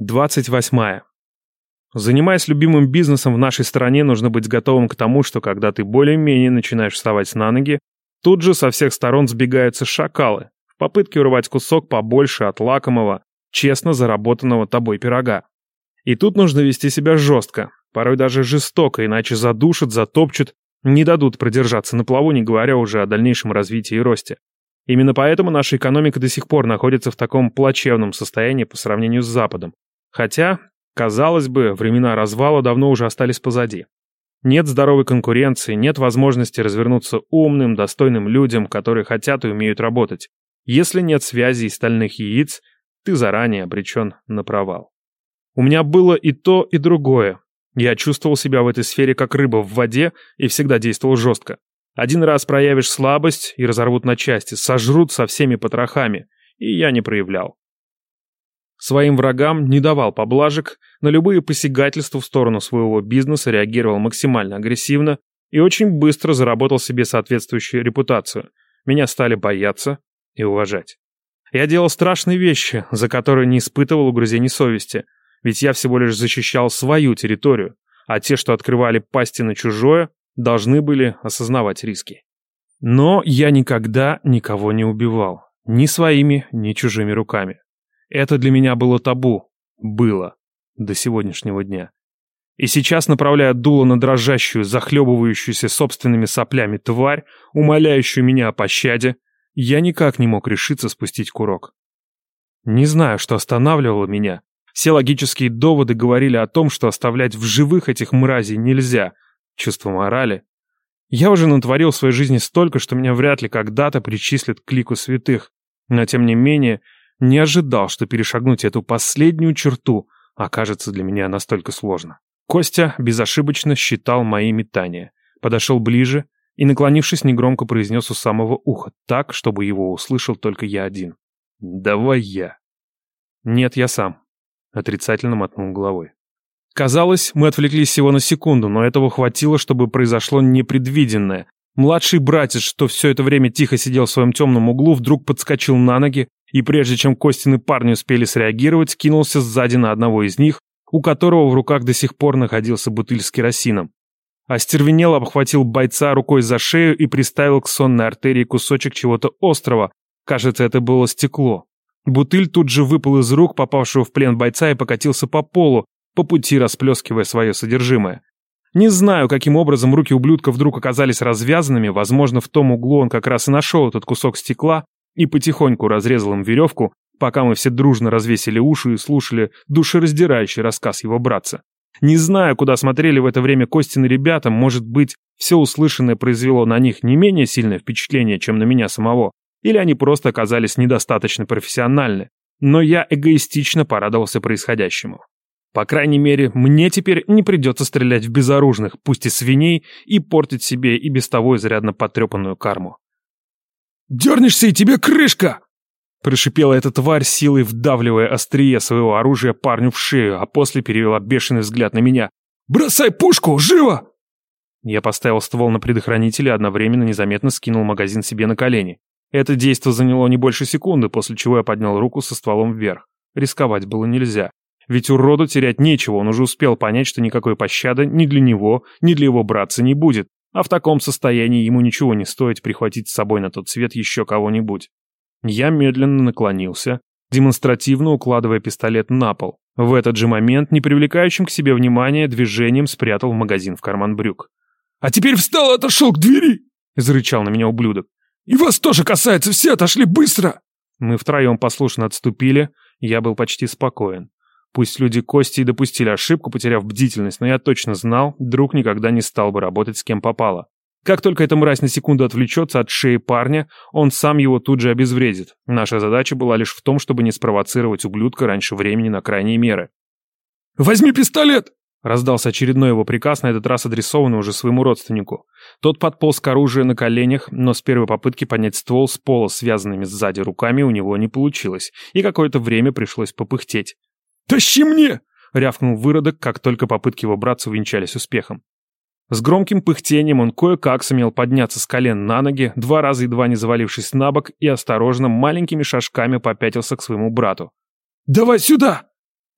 28. Занимаясь любимым бизнесом в нашей стране, нужно быть готовым к тому, что когда ты более-менее начинаешь вставать на ноги, тут же со всех сторон сбегаются шакалы в попытке урвать кусок побольше от лакомого, честно заработанного тобой пирога. И тут нужно вести себя жестко, порой даже жестоко, иначе задушат, затопчут, не дадут продержаться на плаву, не говоря уже о дальнейшем развитии и росте. Именно поэтому наша экономика до сих пор находится в таком плачевном состоянии по сравнению с Западом. Хотя, казалось бы, времена развала давно уже остались позади. Нет здоровой конкуренции, нет возможности развернуться умным, достойным людям, которые хотят и умеют работать. Если нет связи и стальных яиц, ты заранее обречен на провал. У меня было и то, и другое. Я чувствовал себя в этой сфере как рыба в воде и всегда действовал жестко. Один раз проявишь слабость и разорвут на части, сожрут со всеми потрохами, и я не проявлял. Своим врагам не давал поблажек, на любые посягательства в сторону своего бизнеса реагировал максимально агрессивно и очень быстро заработал себе соответствующую репутацию. Меня стали бояться и уважать. Я делал страшные вещи, за которые не испытывал угрызений совести, ведь я всего лишь защищал свою территорию, а те, что открывали пасти на чужое, должны были осознавать риски. Но я никогда никого не убивал. Ни своими, ни чужими руками. Это для меня было табу. Было. До сегодняшнего дня. И сейчас, направляя дуло на дрожащую, захлебывающуюся собственными соплями тварь, умоляющую меня о пощаде, я никак не мог решиться спустить курок. Не знаю, что останавливало меня. Все логические доводы говорили о том, что оставлять в живых этих мразей нельзя, чувство морали. Я уже натворил в своей жизни столько, что меня вряд ли когда-то причислят к лику святых, но тем не менее не ожидал, что перешагнуть эту последнюю черту окажется для меня настолько сложно. Костя безошибочно считал мои метания, подошел ближе и, наклонившись, негромко произнес у самого уха, так, чтобы его услышал только я один. «Давай я». «Нет, я сам», — отрицательно мотнул головой. Казалось, мы отвлеклись всего на секунду, но этого хватило, чтобы произошло непредвиденное. Младший братец, что все это время тихо сидел в своем темном углу, вдруг подскочил на ноги, и прежде чем Костины парни успели среагировать, кинулся сзади на одного из них, у которого в руках до сих пор находился бутыль с керосином. Остервенело обхватил бойца рукой за шею и приставил к сонной артерии кусочек чего-то острого. Кажется, это было стекло. Бутыль тут же выпал из рук попавшего в плен бойца и покатился по полу, по пути расплескивая свое содержимое. Не знаю, каким образом руки ублюдка вдруг оказались развязанными, возможно, в том углу он как раз и нашел этот кусок стекла и потихоньку разрезал им веревку, пока мы все дружно развесили уши и слушали душераздирающий рассказ его братца. Не знаю, куда смотрели в это время Костины ребята, может быть, все услышанное произвело на них не менее сильное впечатление, чем на меня самого, или они просто оказались недостаточно профессиональны, но я эгоистично порадовался происходящему. По крайней мере, мне теперь не придется стрелять в безоружных, пусть и свиней, и портить себе и без того изрядно потрепанную карму. «Дернешься, и тебе крышка!» Прошипела эта тварь силой, вдавливая острие своего оружия парню в шею, а после перевела бешеный взгляд на меня. «Бросай пушку! Живо!» Я поставил ствол на предохранитель и одновременно незаметно скинул магазин себе на колени. Это действо заняло не больше секунды, после чего я поднял руку со стволом вверх. Рисковать было нельзя. Ведь уроду терять нечего, он уже успел понять, что никакой пощады ни для него, ни для его братца не будет, а в таком состоянии ему ничего не стоит прихватить с собой на тот свет еще кого-нибудь. Я медленно наклонился, демонстративно укладывая пистолет на пол. В этот же момент, не привлекающим к себе внимания, движением спрятал магазин в карман брюк. «А теперь встал и отошел к двери!» — зарычал на меня ублюдок. «И вас тоже касается, все отошли быстро!» Мы втроем послушно отступили, я был почти спокоен. Пусть люди Кости и допустили ошибку, потеряв бдительность, но я точно знал, друг никогда не стал бы работать с кем попало. Как только эта мразь на секунду отвлечется от шеи парня, он сам его тут же обезвредит. Наша задача была лишь в том, чтобы не спровоцировать ублюдка раньше времени на крайние меры. «Возьми пистолет!» Раздался очередной его приказ, на этот раз адресованный уже своему родственнику. Тот подполз к оружию на коленях, но с первой попытки поднять ствол с пола связанными сзади руками у него не получилось, и какое-то время пришлось попыхтеть. «Тащи мне!» — рявкнул выродок, как только попытки его братца увенчались успехом. С громким пыхтением он кое-как сумел подняться с колен на ноги, два раза едва не завалившись на бок, и осторожно, маленькими шажками попятился к своему брату. «Давай сюда!»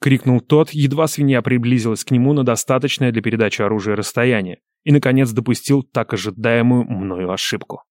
крикнул тот, едва свинья приблизилась к нему на достаточное для передачи оружия расстояние и, наконец, допустил так ожидаемую мною ошибку.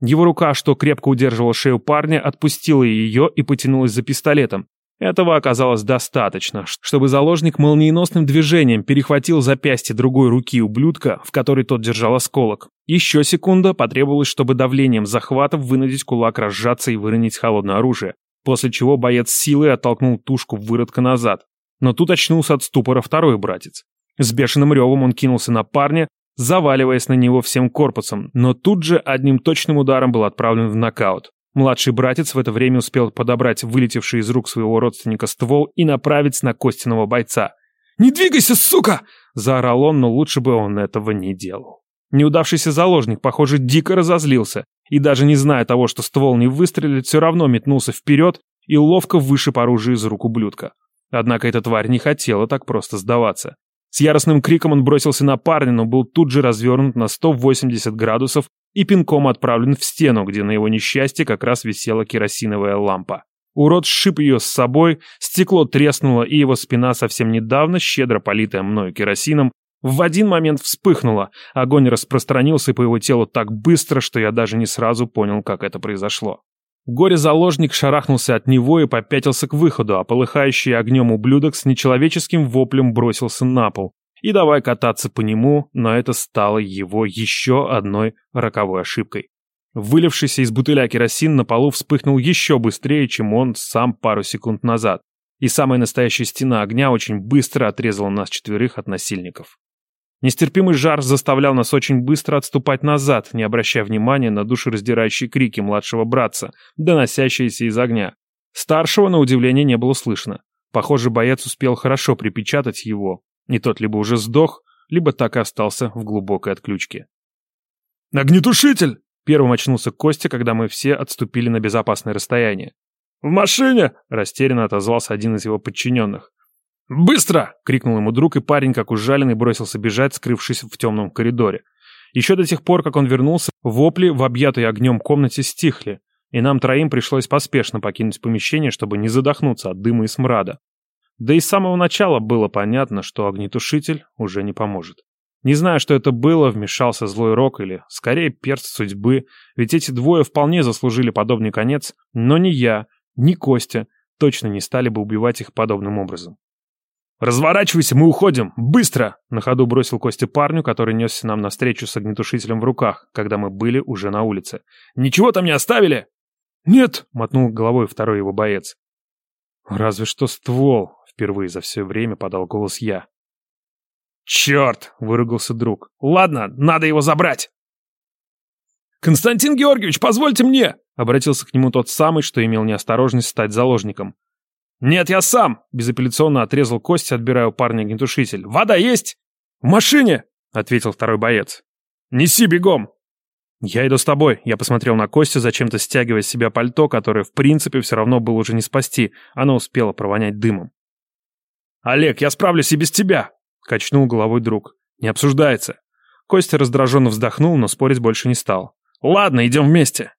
Его рука, что крепко удерживала шею парня, отпустила ее и потянулась за пистолетом. Этого оказалось достаточно, чтобы заложник молниеносным движением перехватил запястье другой руки ублюдка, в которой тот держал осколок. Еще секунда потребовалось, чтобы давлением захвата вынудить кулак разжаться и выронить холодное оружие, после чего боец силой оттолкнул тушку выродка назад. Но тут очнулся от ступора второй братец. С бешеным ревом он кинулся на парня, заваливаясь на него всем корпусом, но тут же одним точным ударом был отправлен в нокаут. Младший братец в это время успел подобрать вылетевший из рук своего родственника ствол и направить на костяного бойца. «Не двигайся, сука!» – заорал он, но лучше бы он этого не делал. Неудавшийся заложник, похоже, дико разозлился, и даже не зная того, что ствол не выстрелит, все равно метнулся вперед и ловко вышиб оружие из рук ублюдка. Однако эта тварь не хотела так просто сдаваться. С яростным криком он бросился на парня, но был тут же развернут на 180 градусов и пинком отправлен в стену, где на его несчастье как раз висела керосиновая лампа. Урод сшиб ее с собой, стекло треснуло, и его спина, совсем недавно щедро политая мною керосином, в один момент вспыхнула. Огонь распространился по его телу так быстро, что я даже не сразу понял, как это произошло. Горе-заложник шарахнулся от него и попятился к выходу, а полыхающий огнем ублюдок с нечеловеческим воплем бросился на пол. И давай кататься по нему, но это стало его еще одной роковой ошибкой. Вылившийся из бутыля керосин на полу вспыхнул еще быстрее, чем он сам пару секунд назад. И самая настоящая стена огня очень быстро отрезала нас четверых от насильников. Нестерпимый жар заставлял нас очень быстро отступать назад, не обращая внимания на душераздирающие крики младшего братца, доносящиеся из огня. Старшего, на удивление, не было слышно. Похоже, боец успел хорошо припечатать его, и тот либо уже сдох, либо так и остался в глубокой отключке. «Огнетушитель!» Первым очнулся Костя, когда мы все отступили на безопасное расстояние. «В машине!» — растерянно отозвался один из его подчиненных. «Быстро!» — крикнул ему друг, и парень, как ужаленный, бросился бежать, скрывшись в темном коридоре. Еще до тех пор, как он вернулся, вопли в объятой огнем комнате стихли, и нам троим пришлось поспешно покинуть помещение, чтобы не задохнуться от дыма и смрада. Да и с самого начала было понятно, что огнетушитель уже не поможет. Не знаю, что это было, вмешался злой рок или, скорее, перст судьбы, ведь эти двое вполне заслужили подобный конец, но ни я, ни Костя точно не стали бы убивать их подобным образом. «Разворачивайся, мы уходим! Быстро!» На ходу бросил Костя парню, который несся нам навстречу с огнетушителем в руках, когда мы были уже на улице. «Ничего там не оставили?» «Нет!» — мотнул головой второй его боец. «Разве что ствол!» — впервые за все время подал голос я. «Черт!» — выругался друг. «Ладно, надо его забрать!» «Константин Георгиевич, позвольте мне!» — обратился к нему тот самый, что имел неосторожность стать заложником. «Нет, я сам!» — безапелляционно отрезал Костя, отбирая у парня огнетушитель. «Вода есть?» «В машине!» — ответил второй боец. «Неси бегом!» «Я иду с тобой», — я посмотрел на Костю, зачем-то стягивая с себя пальто, которое, в принципе, все равно было уже не спасти, оно успело провонять дымом. «Олег, я справлюсь и без тебя!» — качнул головой друг. «Не обсуждается». Костя раздраженно вздохнул, но спорить больше не стал. «Ладно, идем вместе!»